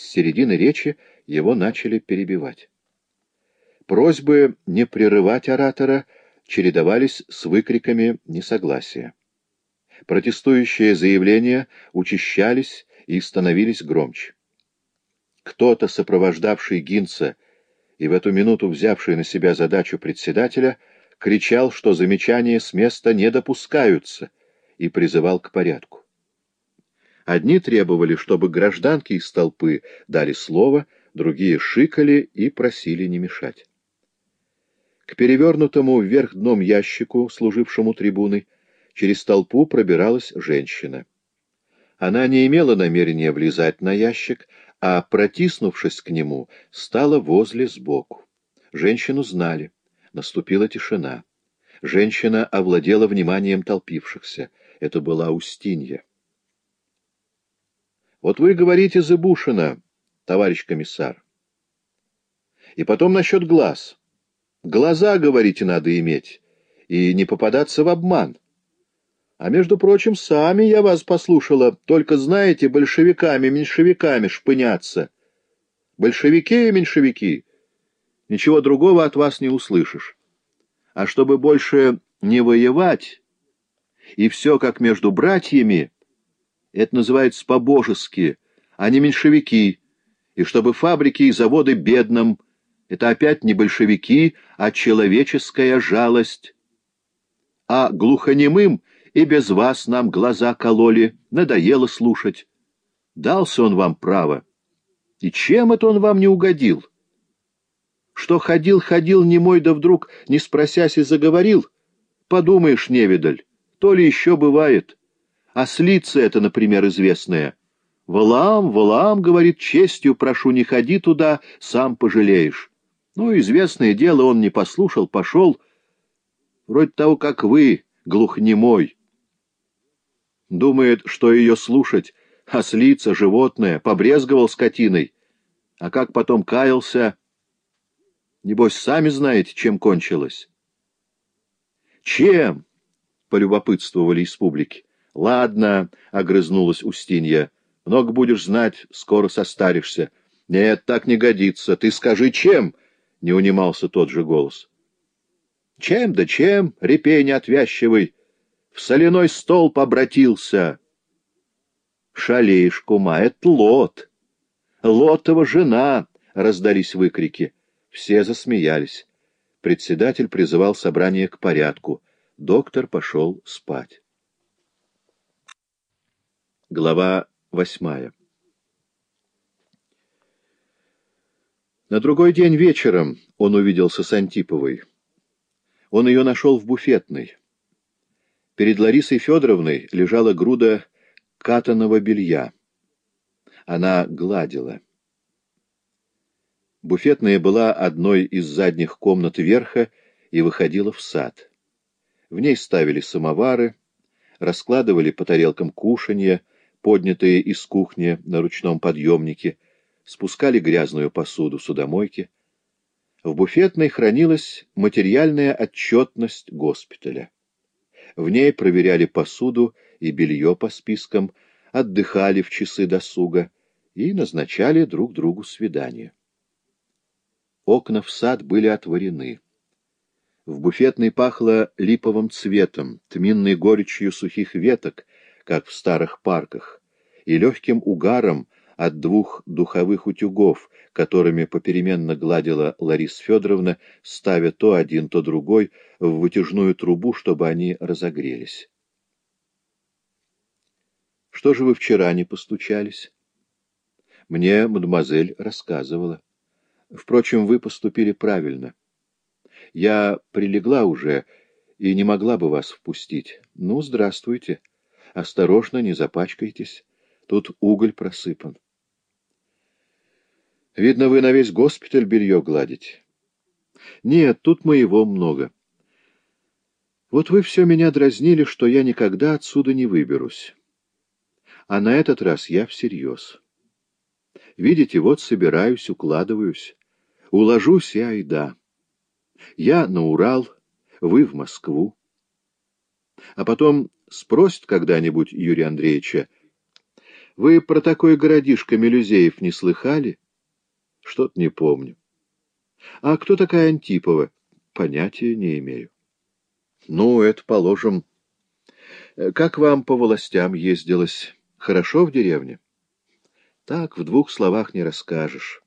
с середины речи его начали перебивать. Просьбы не прерывать оратора чередовались с выкриками несогласия. Протестующие заявления учащались и становились громче. Кто-то, сопровождавший Гинца и в эту минуту взявший на себя задачу председателя, кричал, что замечания с места не допускаются, и призывал к порядку. Одни требовали, чтобы гражданки из толпы дали слово, другие шикали и просили не мешать. К перевернутому вверх дном ящику, служившему трибуной, через толпу пробиралась женщина. Она не имела намерения влезать на ящик, а, протиснувшись к нему, стала возле сбоку. Женщину знали. Наступила тишина. Женщина овладела вниманием толпившихся. Это была Устинья. «Вот вы говорите Зыбушина, товарищ комиссар. И потом насчет глаз. Глаза, говорите, надо иметь, и не попадаться в обман. А между прочим, сами я вас послушала, только, знаете, большевиками, меньшевиками шпыняться. Большевики и меньшевики. Ничего другого от вас не услышишь. А чтобы больше не воевать, и все как между братьями, это называется по-божески, а не меньшевики, и чтобы фабрики и заводы бедным, это опять не большевики, а человеческая жалость. А глухонемым и без вас нам глаза кололи, надоело слушать. Дался он вам право. И чем это он вам не угодил? Что ходил-ходил немой, да вдруг, не спросясь, и заговорил? Подумаешь, невидаль, то ли еще бывает. А слица это, например, известная. «Валам, Валам, — говорит, — честью прошу, не ходи туда, сам пожалеешь». Ну, известное дело, он не послушал, пошел, вроде того, как вы, глухнемой. Думает, что ее слушать, ослица, животное, побрезговал скотиной. А как потом каялся... Небось, сами знаете, чем кончилось. «Чем?» — полюбопытствовали из публики. «Ладно», — огрызнулась Устинья, — «много будешь знать, скоро состаришься». «Нет, так не годится. Ты скажи, чем?» — не унимался тот же голос. «Чем да чем, репень отвязчивый, в соляной столб обратился. Шалеешь, кума, это Лот. Лотова жена, раздались выкрики. Все засмеялись. Председатель призывал собрание к порядку. Доктор пошел спать. Глава восьмая На другой день вечером он увиделся с Антиповой. Он ее нашел в буфетной. Перед Ларисой Федоровной лежала груда катаного белья. Она гладила. Буфетная была одной из задних комнат верха и выходила в сад. В ней ставили самовары, раскладывали по тарелкам кушанья, поднятые из кухни на ручном подъемнике, спускали грязную посуду судомойки. В буфетной хранилась материальная отчетность госпиталя. В ней проверяли посуду и белье по спискам, отдыхали в часы досуга и назначали друг другу свидания. Окна в сад были отворены. В буфетной пахло липовым цветом, тминной горечью сухих веток, как в старых парках, и легким угаром от двух духовых утюгов, которыми попеременно гладила Лариса Федоровна, ставя то один, то другой в вытяжную трубу, чтобы они разогрелись. «Что же вы вчера не постучались?» «Мне мадемуазель рассказывала. Впрочем, вы поступили правильно. Я прилегла уже и не могла бы вас впустить. Ну, здравствуйте. Осторожно, не запачкайтесь. Тут уголь просыпан». Видно, вы на весь госпиталь белье гладите. Нет, тут моего много. Вот вы все меня дразнили, что я никогда отсюда не выберусь. А на этот раз я всерьез. Видите, вот собираюсь, укладываюсь. Уложусь я и да. Я на Урал, вы в Москву. А потом спросит когда-нибудь Юрия Андреевича, Вы про такой городишко Мелюзеев не слыхали? Что-то не помню. А кто такая Антипова? Понятия не имею. Ну, это положим. Как вам по властям ездилось? Хорошо в деревне? Так, в двух словах не расскажешь.